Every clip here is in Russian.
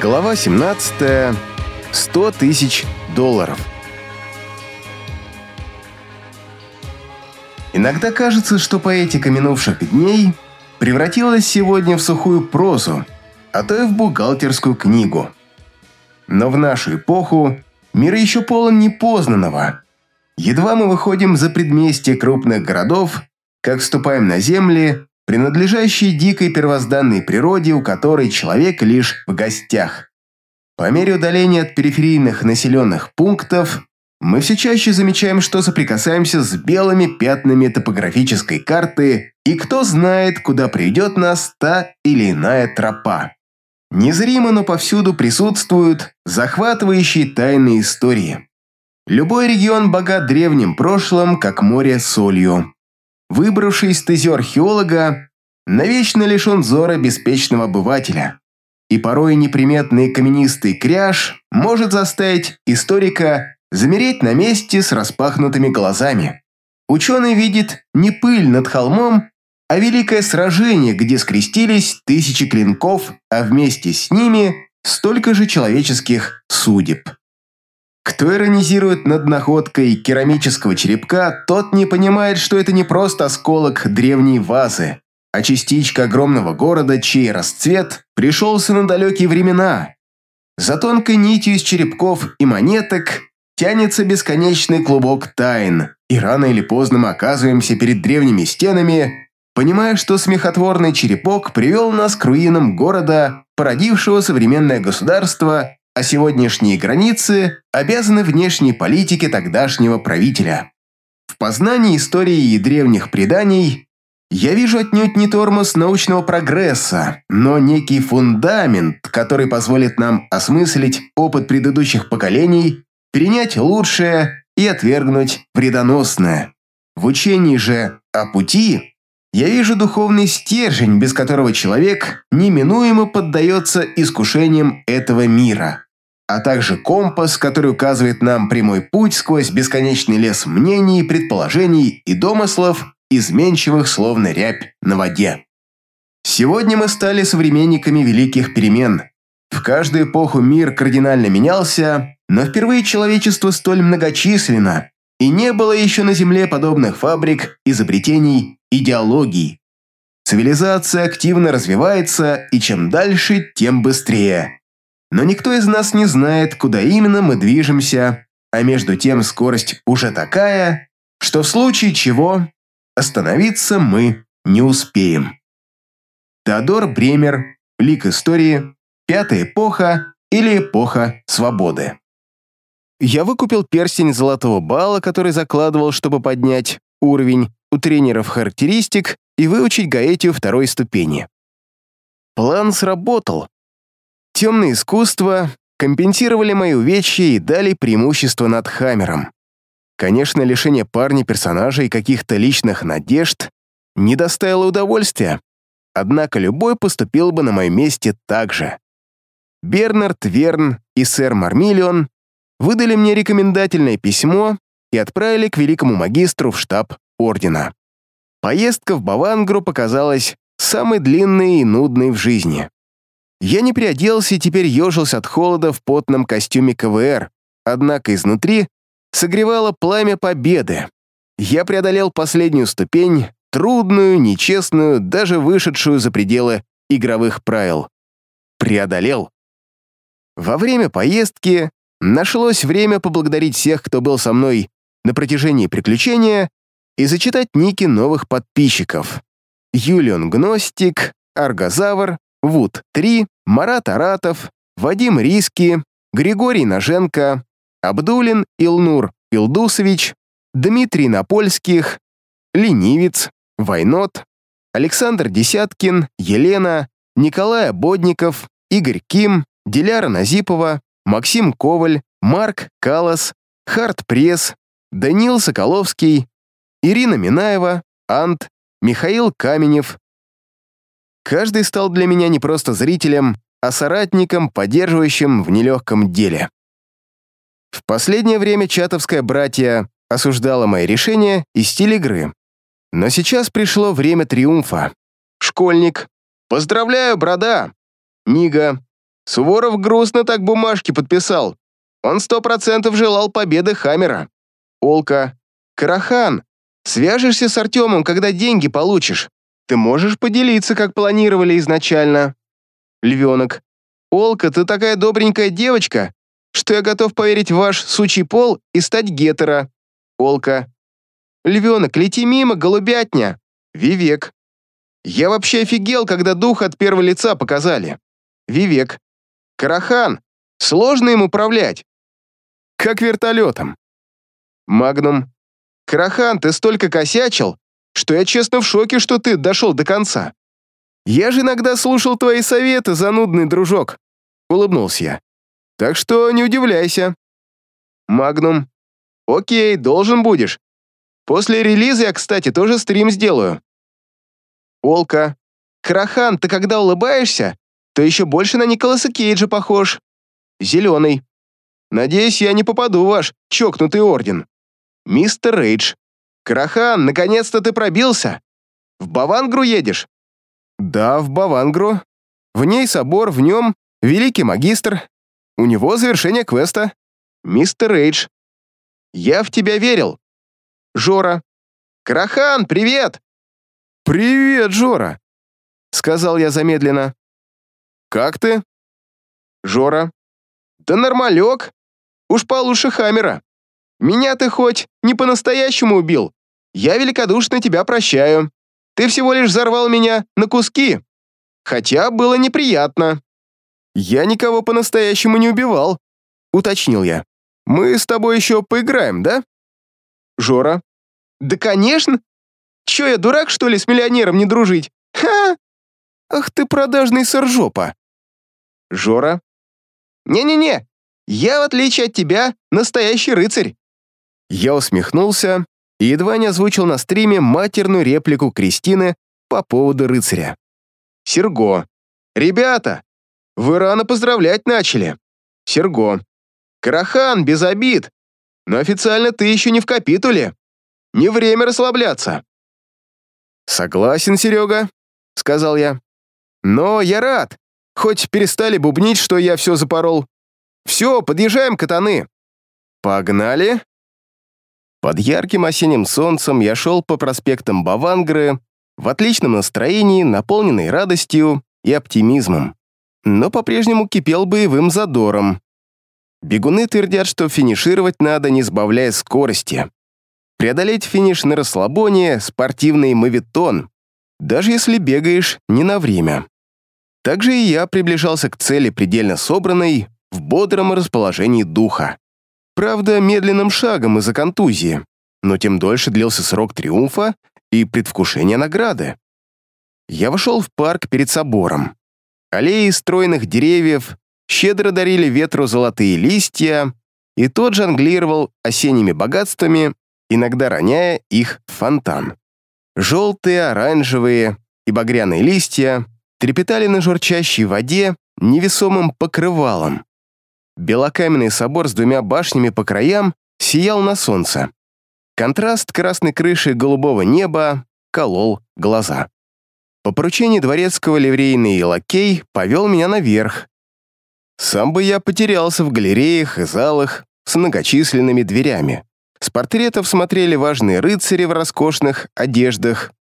Глава 17. 100 тысяч долларов. Иногда кажется, что поэтика минувших дней превратилась сегодня в сухую прозу, а то и в бухгалтерскую книгу. Но в нашу эпоху мир еще полон непознанного. Едва мы выходим за предместье крупных городов, как вступаем на земли, принадлежащие дикой первозданной природе, у которой человек лишь в гостях. По мере удаления от периферийных населенных пунктов, мы все чаще замечаем, что соприкасаемся с белыми пятнами топографической карты, и кто знает, куда приведет нас та или иная тропа. Незримо, но повсюду присутствуют захватывающие тайные истории. Любой регион богат древним прошлым, как море солью. Выбравший стезю археолога, навечно лишен зора беспечного обывателя. И порой неприметный каменистый кряж может заставить историка замереть на месте с распахнутыми глазами. Ученый видит не пыль над холмом, а великое сражение, где скрестились тысячи клинков, а вместе с ними столько же человеческих судеб. Кто иронизирует над находкой керамического черепка, тот не понимает, что это не просто осколок древней вазы, а частичка огромного города, чей расцвет пришелся на далекие времена. За тонкой нитью из черепков и монеток тянется бесконечный клубок тайн, и рано или поздно мы оказываемся перед древними стенами, понимая, что смехотворный черепок привел нас к руинам города, породившего современное государство а сегодняшние границы обязаны внешней политике тогдашнего правителя. В познании истории и древних преданий я вижу отнюдь не тормоз научного прогресса, но некий фундамент, который позволит нам осмыслить опыт предыдущих поколений, принять лучшее и отвергнуть вредоносное. В учении же о пути я вижу духовный стержень, без которого человек неминуемо поддается искушениям этого мира а также компас, который указывает нам прямой путь сквозь бесконечный лес мнений, предположений и домыслов, изменчивых словно рябь на воде. Сегодня мы стали современниками великих перемен. В каждую эпоху мир кардинально менялся, но впервые человечество столь многочисленно, и не было еще на Земле подобных фабрик, изобретений, идеологий. Цивилизация активно развивается, и чем дальше, тем быстрее. Но никто из нас не знает, куда именно мы движемся, а между тем скорость уже такая, что в случае чего остановиться мы не успеем. Теодор Бремер, Лик истории, Пятая эпоха или Эпоха свободы. Я выкупил перстень золотого балла, который закладывал, чтобы поднять уровень у тренеров характеристик и выучить Гаэтию второй ступени. План сработал, Темные искусства компенсировали мои увечья и дали преимущество над Хаммером. Конечно, лишение парня персонажа и каких-то личных надежд не доставило удовольствия, однако любой поступил бы на моем месте так же. Бернард Верн и сэр Мармиллион выдали мне рекомендательное письмо и отправили к великому магистру в штаб ордена. Поездка в Бавангру показалась самой длинной и нудной в жизни. Я не приоделся и теперь ежился от холода в потном костюме КВР, однако изнутри согревало пламя победы. Я преодолел последнюю ступень, трудную, нечестную, даже вышедшую за пределы игровых правил. Преодолел. Во время поездки нашлось время поблагодарить всех, кто был со мной на протяжении приключения, и зачитать ники новых подписчиков. Юлион Гностик, Аргозавр, Вуд-3, Марат Аратов, Вадим Риски, Григорий Ноженко, Абдулин Илнур Илдусович, Дмитрий Напольских, Ленивец, Войнот, Александр Десяткин, Елена, Николай Бодников, Игорь Ким, Диляра Назипова, Максим Коваль, Марк Калас, Харт Пресс, Данил Соколовский, Ирина Минаева, Ант, Михаил Каменев, Каждый стал для меня не просто зрителем, а соратником, поддерживающим в нелегком деле. В последнее время чатовская братья осуждала мои решения и стиль игры. Но сейчас пришло время триумфа. Школьник. Поздравляю, брода. Нига. Суворов грустно так бумажки подписал. Он сто процентов желал победы Хаммера. Олка. Карахан, свяжешься с Артемом, когда деньги получишь. Ты можешь поделиться, как планировали изначально. Львенок. Олка, ты такая добренькая девочка, что я готов поверить в ваш сучий пол и стать гетера. Олка. Львенок, лети мимо, голубятня. Вивек. Я вообще офигел, когда дух от первого лица показали. Вивек. Карахан. Сложно им управлять. Как вертолетом. Магнум. Карахан, ты столько косячил, что я честно в шоке, что ты дошел до конца. Я же иногда слушал твои советы, занудный дружок. Улыбнулся я. Так что не удивляйся. Магнум. Окей, должен будешь. После релиза я, кстати, тоже стрим сделаю. Олка. Крахан, ты когда улыбаешься, то еще больше на Николаса Кейджа похож. Зеленый. Надеюсь, я не попаду в ваш чокнутый орден. Мистер Рейдж. Крахан, наконец-то ты пробился. В Бавангру едешь? Да, в Бавангру. В ней собор, в нем великий магистр. У него завершение квеста. Мистер Рейдж. Я в тебя верил. Жора. Крахан, привет! «Привет, Жора!» — сказал я замедленно. «Как ты?» «Жора?» «Да нормалек. Уж получше Хаммера. Меня ты хоть не по-настоящему убил. Я великодушно тебя прощаю. Ты всего лишь взорвал меня на куски. Хотя было неприятно». «Я никого по-настоящему не убивал», — уточнил я. «Мы с тобой еще поиграем, да?» Жора. «Да, конечно. Че, я дурак, что ли, с миллионером не дружить? Ха! Ах ты продажный соржопа. Жора. Не-не-не, я, в отличие от тебя, настоящий рыцарь. Я усмехнулся и едва не озвучил на стриме матерную реплику Кристины по поводу рыцаря. Серго. Ребята, вы рано поздравлять начали. Серго. Карахан, без обид. Но официально ты еще не в капитуле. Не время расслабляться. «Согласен, Серега», — сказал я. «Но я рад. Хоть перестали бубнить, что я все запорол. Все, подъезжаем, катаны». «Погнали?» Под ярким осенним солнцем я шел по проспектам Бавангры в отличном настроении, наполненный радостью и оптимизмом, но по-прежнему кипел боевым задором. Бегуны твердят, что финишировать надо, не сбавляя скорости преодолеть финиш на расслабоне, спортивный мавитон, даже если бегаешь не на время. Также и я приближался к цели предельно собранной, в бодром расположении духа. Правда, медленным шагом из-за контузии, но тем дольше длился срок триумфа и предвкушения награды. Я вошел в парк перед собором. Аллеи стройных деревьев щедро дарили ветру золотые листья, и тот жонглировал осенними богатствами иногда роняя их в фонтан. Желтые, оранжевые и багряные листья трепетали на журчащей воде невесомым покрывалом. Белокаменный собор с двумя башнями по краям сиял на солнце. Контраст красной крыши голубого неба колол глаза. По поручению дворецкого ливрейный лакей повел меня наверх. Сам бы я потерялся в галереях и залах с многочисленными дверями. С портретов смотрели важные рыцари в роскошных одеждах.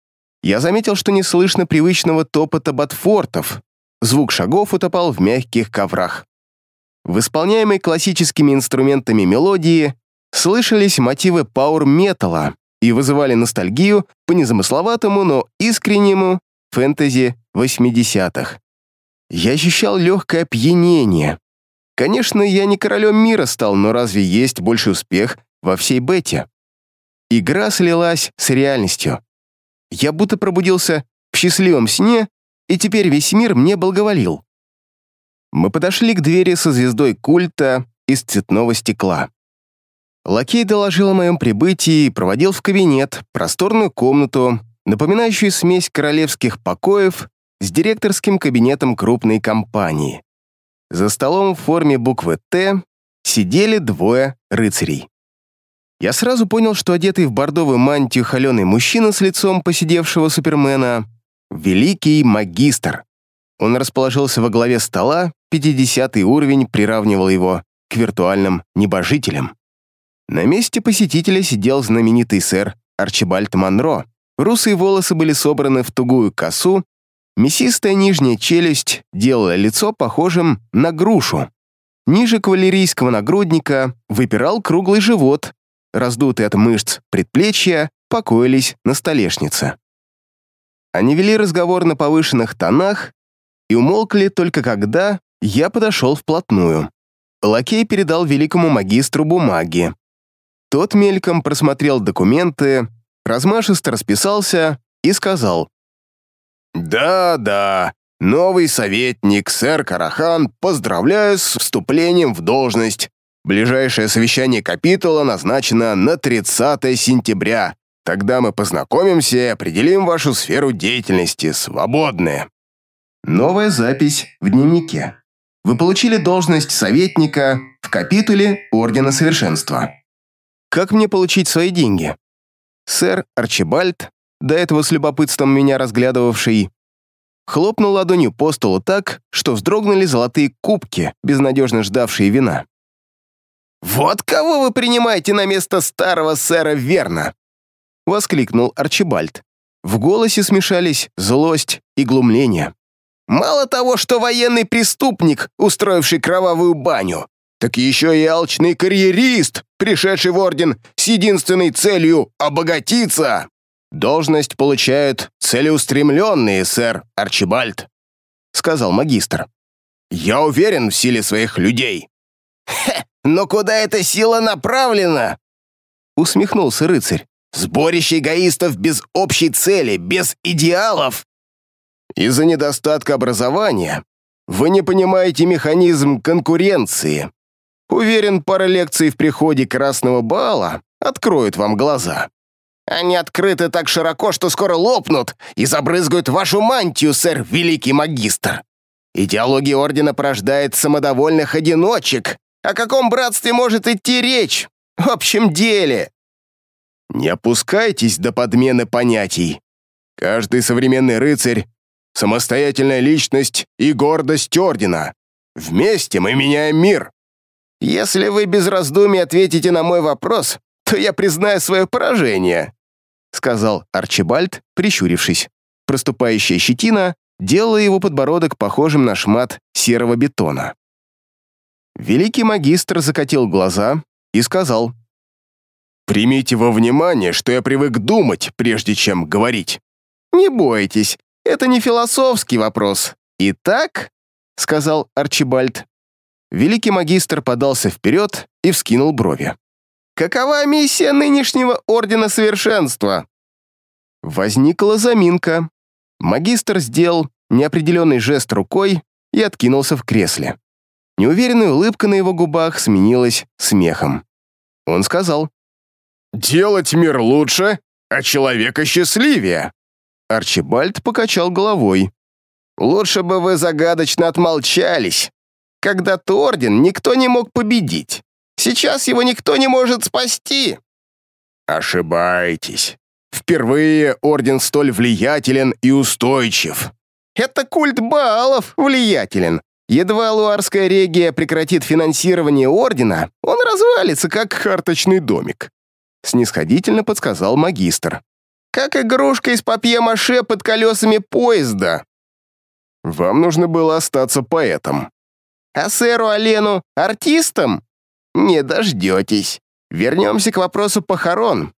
Я заметил, что не слышно привычного топота ботфортов. Звук шагов утопал в мягких коврах. В исполняемой классическими инструментами мелодии слышались мотивы пауэр-металла и вызывали ностальгию по незамысловатому, но искреннему фэнтези 80-х. Я ощущал легкое опьянение. Конечно, я не королем мира стал, но разве есть больший успех, во всей бете. Игра слилась с реальностью. Я будто пробудился в счастливом сне, и теперь весь мир мне благоволил. Мы подошли к двери со звездой культа из цветного стекла. Лакей доложил о моем прибытии и проводил в кабинет, просторную комнату, напоминающую смесь королевских покоев с директорским кабинетом крупной компании. За столом в форме буквы «Т» сидели двое рыцарей. Я сразу понял, что одетый в бордовую мантию холеный мужчина с лицом посидевшего супермена — великий магистр. Он расположился во главе стола, 50 уровень приравнивал его к виртуальным небожителям. На месте посетителя сидел знаменитый сэр Арчибальд Монро. Русые волосы были собраны в тугую косу, мясистая нижняя челюсть делала лицо похожим на грушу. Ниже кавалерийского нагрудника выпирал круглый живот, раздутые от мышц предплечья покоились на столешнице. Они вели разговор на повышенных тонах и умолкли только когда я подошел вплотную. Лакей передал великому магистру бумаги. Тот мельком просмотрел документы, размашисто расписался и сказал. «Да-да, новый советник, сэр Карахан, поздравляю с вступлением в должность. Ближайшее совещание капитула назначено на 30 сентября. Тогда мы познакомимся и определим вашу сферу деятельности, свободная». Новая запись в дневнике. Вы получили должность советника в капитуле Ордена Совершенства. Как мне получить свои деньги? Сэр Арчибальд, до этого с любопытством меня разглядывавший, хлопнул ладонью по столу так, что вздрогнули золотые кубки, безнадежно ждавшие вина. «Вот кого вы принимаете на место старого сэра Верна!» — воскликнул Арчибальд. В голосе смешались злость и глумление. «Мало того, что военный преступник, устроивший кровавую баню, так еще и алчный карьерист, пришедший в орден с единственной целью обогатиться. Должность получают целеустремленные, сэр Арчибальд», — сказал магистр. «Я уверен в силе своих людей». «Хе, но куда эта сила направлена?» Усмехнулся рыцарь. «Сборище эгоистов без общей цели, без идеалов». «Из-за недостатка образования вы не понимаете механизм конкуренции. Уверен, пара лекций в приходе Красного Бала откроют вам глаза». «Они открыты так широко, что скоро лопнут и забрызгают вашу мантию, сэр Великий Магистр. Идеология Ордена порождает самодовольных одиночек, о каком братстве может идти речь? В общем деле...» «Не опускайтесь до подмены понятий. Каждый современный рыцарь — самостоятельная личность и гордость Ордена. Вместе мы меняем мир». «Если вы без раздумий ответите на мой вопрос, то я признаю свое поражение», — сказал Арчибальд, прищурившись. Проступающая щетина делала его подбородок похожим на шмат серого бетона. Великий магистр закатил глаза и сказал, «Примите во внимание, что я привык думать, прежде чем говорить. Не бойтесь, это не философский вопрос. Итак, — сказал Арчибальд, Великий магистр подался вперед и вскинул брови. «Какова миссия нынешнего Ордена Совершенства?» Возникла заминка. Магистр сделал неопределенный жест рукой и откинулся в кресле. Неуверенная улыбка на его губах сменилась смехом. Он сказал, «Делать мир лучше, а человека счастливее». Арчибальд покачал головой. «Лучше бы вы загадочно отмолчались. Когда-то Орден никто не мог победить. Сейчас его никто не может спасти». «Ошибаетесь. Впервые Орден столь влиятелен и устойчив». «Это культ Баалов влиятелен. Едва луарская регия прекратит финансирование ордена, он развалится, как карточный домик», — снисходительно подсказал магистр. «Как игрушка из папье-маше под колесами поезда». «Вам нужно было остаться поэтом». «А сэру Олену — артистом? Не дождетесь. Вернемся к вопросу похорон.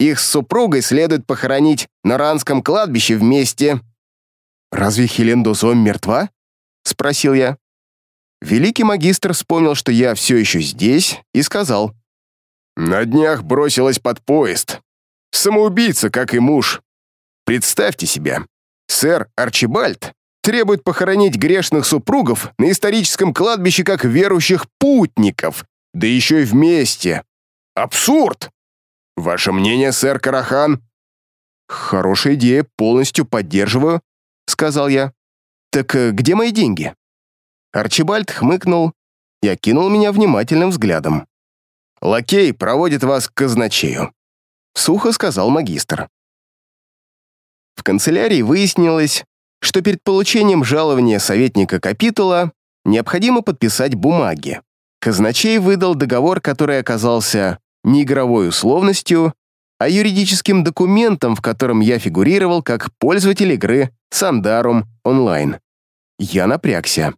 Их с супругой следует похоронить на Ранском кладбище вместе». «Разве Хелен Дозом мертва?» — спросил я. Великий магистр вспомнил, что я все еще здесь, и сказал. «На днях бросилась под поезд. Самоубийца, как и муж. Представьте себе, сэр Арчибальд требует похоронить грешных супругов на историческом кладбище как верующих путников, да еще и вместе. Абсурд! Ваше мнение, сэр Карахан?» «Хорошая идея, полностью поддерживаю», — сказал я. «Так э, где мои деньги?» Арчибальд хмыкнул и окинул меня внимательным взглядом. «Лакей проводит вас к казначею», — сухо сказал магистр. В канцелярии выяснилось, что перед получением жалования советника капитула необходимо подписать бумаги. Казначей выдал договор, который оказался не игровой условностью, а юридическим документом, в котором я фигурировал как пользователь игры Sandarum Online. Я напрягся.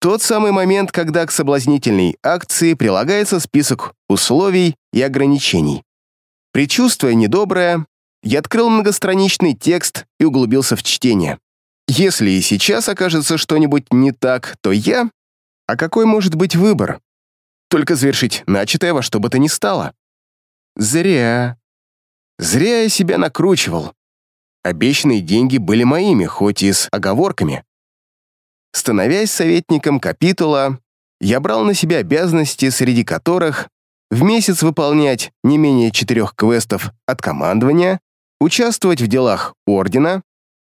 Тот самый момент, когда к соблазнительной акции прилагается список условий и ограничений. Причувствуя недоброе, я открыл многостраничный текст и углубился в чтение. Если и сейчас окажется что-нибудь не так, то я... А какой может быть выбор? Только завершить начатое во что бы то ни стало. Зря. Зря я себя накручивал. Обещанные деньги были моими, хоть и с оговорками. Становясь советником капитула, я брал на себя обязанности, среди которых в месяц выполнять не менее четырех квестов от командования, участвовать в делах ордена,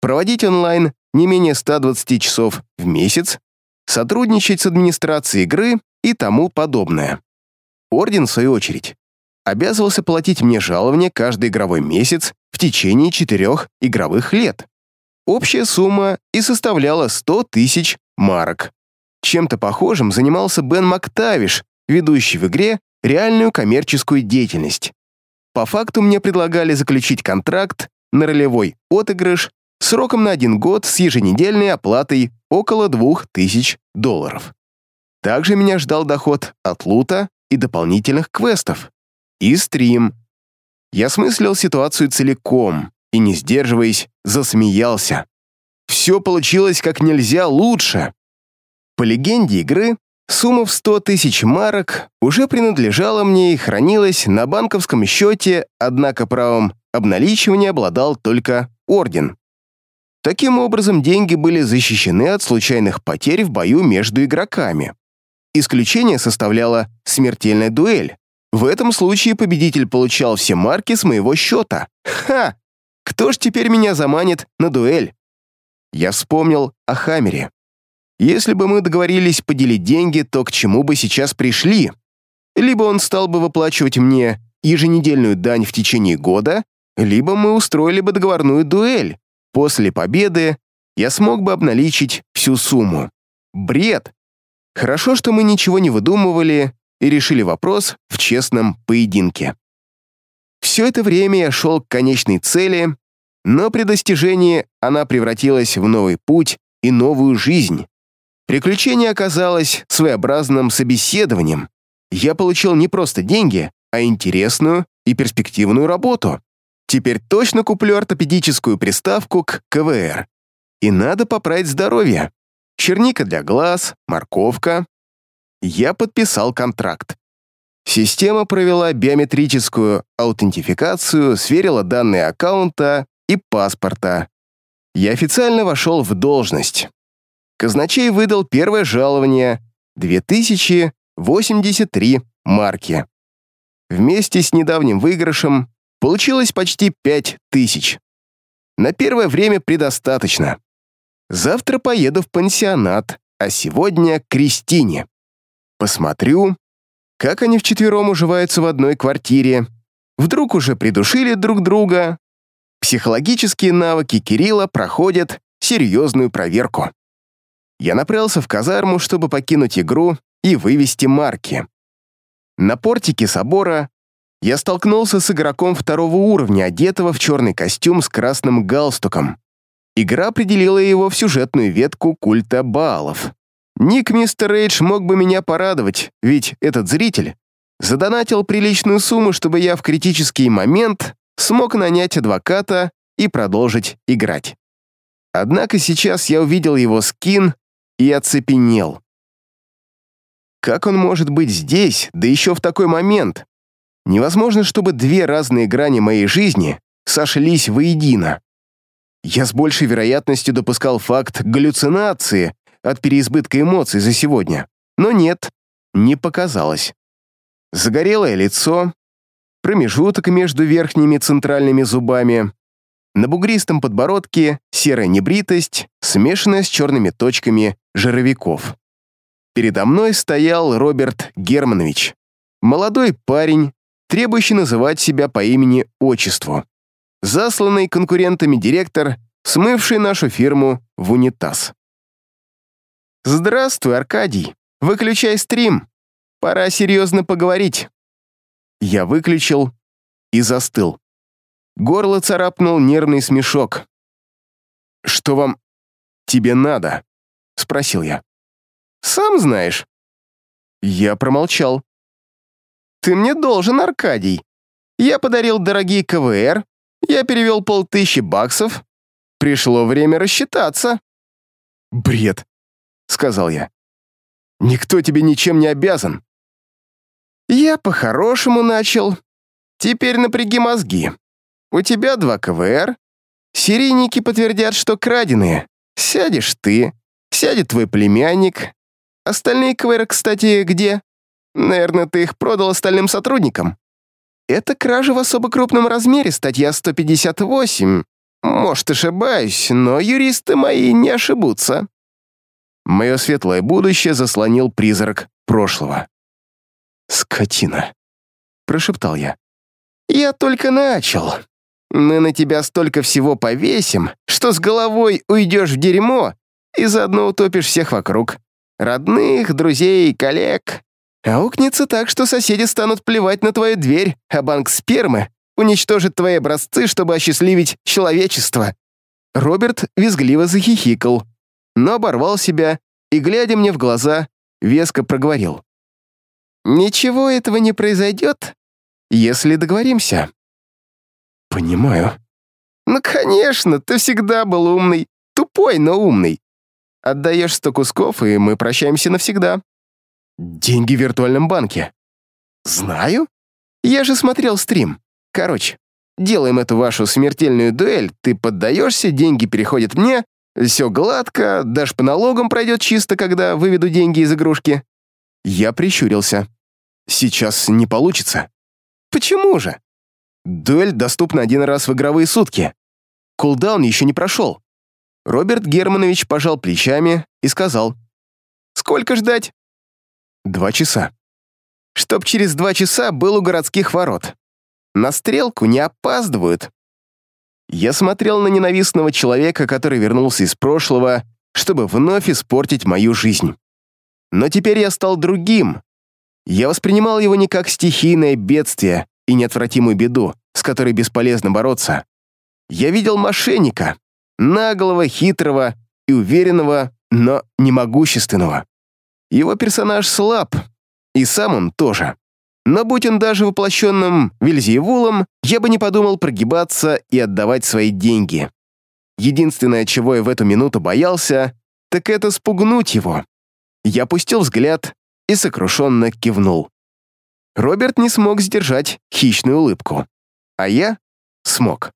проводить онлайн не менее 120 часов в месяц, сотрудничать с администрацией игры и тому подобное. Орден, в свою очередь, обязывался платить мне жалование каждый игровой месяц в течение четырех игровых лет. Общая сумма и составляла 100 тысяч марок. Чем-то похожим занимался Бен Мактавиш, ведущий в игре реальную коммерческую деятельность. По факту мне предлагали заключить контракт на ролевой отыгрыш сроком на один год с еженедельной оплатой около 2000 долларов. Также меня ждал доход от лута и дополнительных квестов. И стрим. Я смыслил ситуацию целиком, и, не сдерживаясь, засмеялся. Все получилось как нельзя лучше. По легенде игры, сумма в 100 тысяч марок уже принадлежала мне и хранилась на банковском счете, однако правом обналичивания обладал только Орден. Таким образом, деньги были защищены от случайных потерь в бою между игроками. Исключение составляла смертельная дуэль. В этом случае победитель получал все марки с моего счета. Ха! Кто ж теперь меня заманит на дуэль? Я вспомнил о Хаммере. Если бы мы договорились поделить деньги, то к чему бы сейчас пришли? Либо он стал бы выплачивать мне еженедельную дань в течение года, либо мы устроили бы договорную дуэль. После победы я смог бы обналичить всю сумму. Бред! Хорошо, что мы ничего не выдумывали и решили вопрос в честном поединке. Все это время я шел к конечной цели, но при достижении она превратилась в новый путь и новую жизнь. Приключение оказалось своеобразным собеседованием. Я получил не просто деньги, а интересную и перспективную работу. Теперь точно куплю ортопедическую приставку к КВР. И надо поправить здоровье. Черника для глаз, морковка. Я подписал контракт. Система провела биометрическую аутентификацию, сверила данные аккаунта и паспорта. Я официально вошел в должность. Казначей выдал первое жалование — 2083 марки. Вместе с недавним выигрышем получилось почти 5000. На первое время предостаточно. Завтра поеду в пансионат, а сегодня к Кристине. Посмотрю, как они вчетвером уживаются в одной квартире. Вдруг уже придушили друг друга. Психологические навыки Кирилла проходят серьезную проверку. Я направился в казарму, чтобы покинуть игру и вывести марки. На портике собора я столкнулся с игроком второго уровня, одетого в черный костюм с красным галстуком. Игра определила его в сюжетную ветку культа Баалов. Ник Мистер Эйдж мог бы меня порадовать, ведь этот зритель задонатил приличную сумму, чтобы я в критический момент смог нанять адвоката и продолжить играть. Однако сейчас я увидел его скин и оцепенел. Как он может быть здесь, да еще в такой момент? Невозможно, чтобы две разные грани моей жизни сошлись воедино. Я с большей вероятностью допускал факт галлюцинации, от переизбытка эмоций за сегодня. Но нет, не показалось. Загорелое лицо, промежуток между верхними центральными зубами, на бугристом подбородке серая небритость, смешанная с черными точками жировиков. Передо мной стоял Роберт Германович, молодой парень, требующий называть себя по имени-отчеству. Засланный конкурентами директор смывший нашу фирму в унитаз. «Здравствуй, Аркадий. Выключай стрим. Пора серьезно поговорить». Я выключил и застыл. Горло царапнул нервный смешок. «Что вам тебе надо?» — спросил я. «Сам знаешь». Я промолчал. «Ты мне должен, Аркадий. Я подарил дорогие КВР, я перевел полтыщи баксов. Пришло время рассчитаться». «Бред», — сказал я. «Никто тебе ничем не обязан». «Я по-хорошему начал. Теперь напряги мозги. У тебя два КВР. Серийники подтвердят, что краденые. Сядешь ты, сядет твой племянник. Остальные КВР, кстати, где? Наверное, ты их продал остальным сотрудникам. Это кража в особо крупном размере, статья 158. Может, ошибаюсь, но юристы мои не ошибутся. Мое светлое будущее заслонил призрак прошлого. «Скотина», — прошептал я. «Я только начал. Мы на тебя столько всего повесим, что с головой уйдешь в дерьмо и заодно утопишь всех вокруг. Родных, друзей, коллег. Аукнется так, что соседи станут плевать на твою дверь, а банк спермы уничтожит твои образцы, чтобы осчастливить человечество». Роберт визгливо захихикал, но оборвал себя и, глядя мне в глаза, веско проговорил. «Ничего этого не произойдет, если договоримся». «Понимаю». «Ну, конечно, ты всегда был умный. Тупой, но умный. Отдаешь сто кусков, и мы прощаемся навсегда. Деньги в виртуальном банке. Знаю. Я же смотрел стрим. Короче, делаем эту вашу смертельную дуэль, ты поддаешься, деньги переходят мне, все гладко, даже по налогам пройдет чисто, когда выведу деньги из игрушки. Я прищурился. Сейчас не получится. Почему же? Дуэль доступна один раз в игровые сутки. Кулдаун еще не прошел. Роберт Германович пожал плечами и сказал. «Сколько ждать?» Два часа. Чтоб через два часа был у городских ворот. На стрелку не опаздывают. Я смотрел на ненавистного человека, который вернулся из прошлого, чтобы вновь испортить мою жизнь. Но теперь я стал другим. Я воспринимал его не как стихийное бедствие и неотвратимую беду, с которой бесполезно бороться. Я видел мошенника, наглого, хитрого и уверенного, но не могущественного. Его персонаж слаб, и сам он тоже. Но будь он даже воплощенным Вильзиевулом, я бы не подумал прогибаться и отдавать свои деньги. Единственное, чего я в эту минуту боялся, так это спугнуть его. Я опустил взгляд и сокрушенно кивнул. Роберт не смог сдержать хищную улыбку. А я смог.